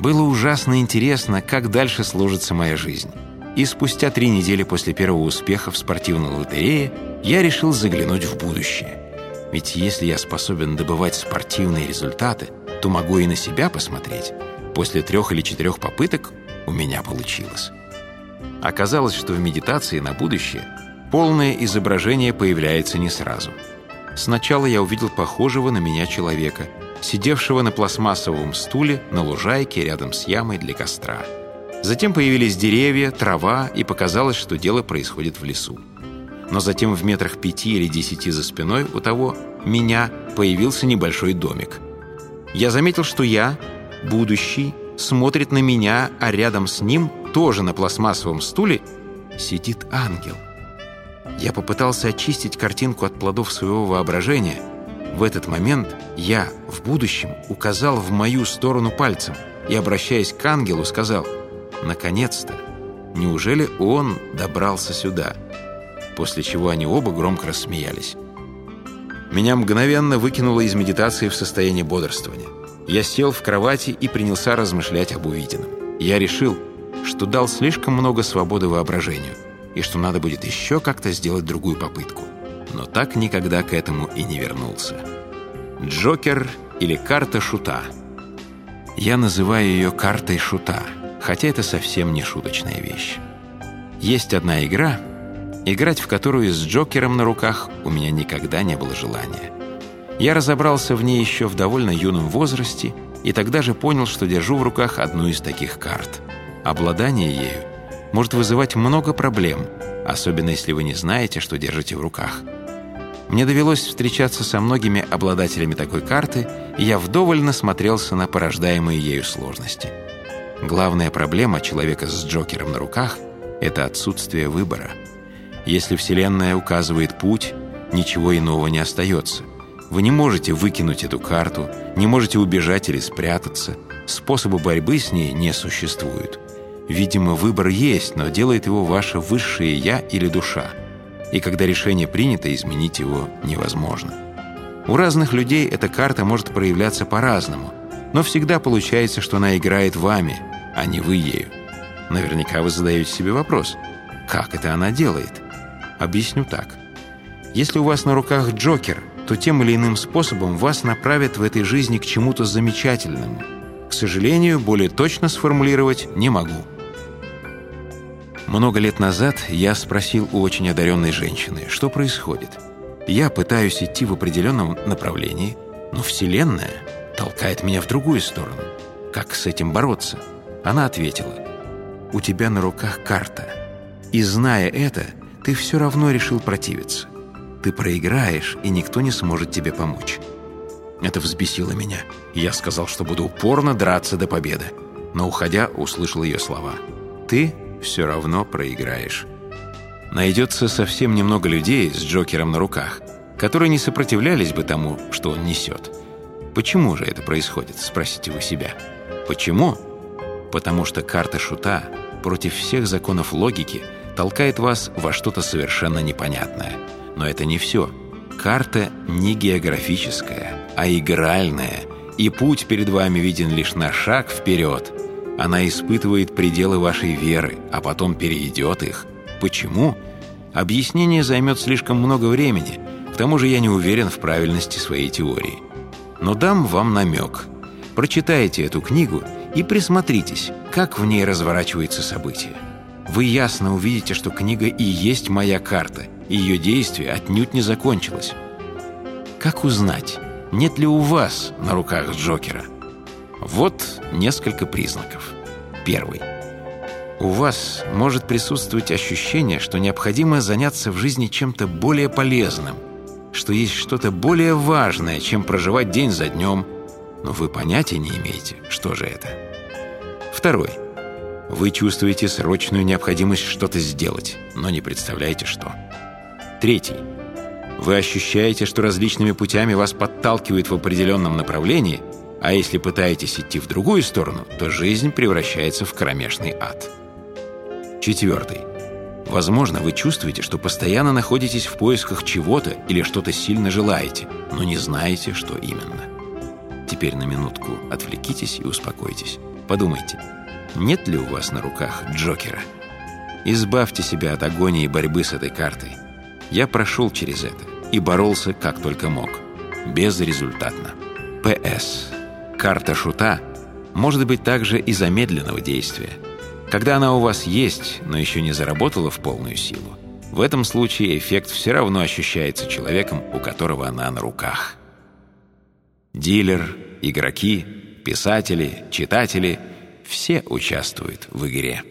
Было ужасно интересно, как дальше сложится моя жизнь. И спустя три недели после первого успеха в спортивной лотерее я решил заглянуть в будущее. Ведь если я способен добывать спортивные результаты, то могу и на себя посмотреть. После трех или четырех попыток у меня получилось. Оказалось, что в медитации на будущее полное изображение появляется не сразу. Сначала я увидел похожего на меня человека, сидевшего на пластмассовом стуле на лужайке рядом с ямой для костра. Затем появились деревья, трава, и показалось, что дело происходит в лесу. Но затем в метрах пяти или десяти за спиной у того, меня, появился небольшой домик. Я заметил, что я, будущий, смотрит на меня, а рядом с ним, тоже на пластмассовом стуле, сидит ангел. Я попытался очистить картинку от плодов своего воображения. В этот момент я, в будущем, указал в мою сторону пальцем и, обращаясь к ангелу, сказал «Наконец-то! Неужели он добрался сюда?» После чего они оба громко рассмеялись. Меня мгновенно выкинуло из медитации в состояние бодрствования. Я сел в кровати и принялся размышлять об увиденном. Я решил, что дал слишком много свободы воображению и что надо будет еще как-то сделать другую попытку. Но так никогда к этому и не вернулся. Джокер или карта шута. Я называю ее картой шута, хотя это совсем не шуточная вещь. Есть одна игра, играть в которую с Джокером на руках у меня никогда не было желания. Я разобрался в ней еще в довольно юном возрасте и тогда же понял, что держу в руках одну из таких карт. Обладание ею может вызывать много проблем, особенно если вы не знаете, что держите в руках. Мне довелось встречаться со многими обладателями такой карты, и я вдоволь насмотрелся на порождаемые ею сложности. Главная проблема человека с Джокером на руках – это отсутствие выбора. Если Вселенная указывает путь, ничего иного не остается. Вы не можете выкинуть эту карту, не можете убежать или спрятаться. Способа борьбы с ней не существует. Видимо, выбор есть, но делает его ваше высшее «я» или душа. И когда решение принято, изменить его невозможно. У разных людей эта карта может проявляться по-разному, но всегда получается, что она играет вами, а не вы ею. Наверняка вы задаете себе вопрос, как это она делает? Объясню так. Если у вас на руках Джокер – то тем или иным способом вас направят в этой жизни к чему-то замечательному. К сожалению, более точно сформулировать не могу. Много лет назад я спросил у очень одаренной женщины, что происходит. Я пытаюсь идти в определенном направлении, но Вселенная толкает меня в другую сторону. Как с этим бороться? Она ответила, «У тебя на руках карта, и зная это, ты все равно решил противиться. Ты проиграешь, и никто не сможет тебе помочь. Это взбесило меня. Я сказал, что буду упорно драться до победы. Но, уходя, услышал ее слова. «Ты все равно проиграешь». Найдется совсем немного людей с Джокером на руках, которые не сопротивлялись бы тому, что он несет. Почему же это происходит, спросите вы себя. Почему? Потому что карта шута против всех законов логики толкает вас во что-то совершенно непонятное – но это не все. Карта не географическая, а игральная, и путь перед вами виден лишь на шаг вперед. Она испытывает пределы вашей веры, а потом перейдет их. Почему? Объяснение займет слишком много времени, к тому же я не уверен в правильности своей теории. Но дам вам намек. Прочитайте эту книгу и присмотритесь, как в ней разворачиваются события. Вы ясно увидите, что книга и есть моя карта – ее действие отнюдь не закончилось. Как узнать, нет ли у вас на руках Джокера? Вот несколько признаков. Первый. У вас может присутствовать ощущение, что необходимо заняться в жизни чем-то более полезным, что есть что-то более важное, чем проживать день за днем, но вы понятия не имеете, что же это. Второй. Вы чувствуете срочную необходимость что-то сделать, но не представляете, что. Третий. Вы ощущаете, что различными путями вас подталкивают в определенном направлении, а если пытаетесь идти в другую сторону, то жизнь превращается в кромешный ад. Четвертый. Возможно, вы чувствуете, что постоянно находитесь в поисках чего-то или что-то сильно желаете, но не знаете, что именно. теперь на минутку отвлекитесь и успокойтесь. Подумайте, нет ли у вас на руках Джокера? Избавьте себя от агонии борьбы с этой картой. Я прошел через это и боролся как только мог. Безрезультатно. П.С. Карта шута может быть также и замедленного действия. Когда она у вас есть, но еще не заработала в полную силу, в этом случае эффект все равно ощущается человеком, у которого она на руках. Дилер, игроки, писатели, читатели – все участвуют в игре.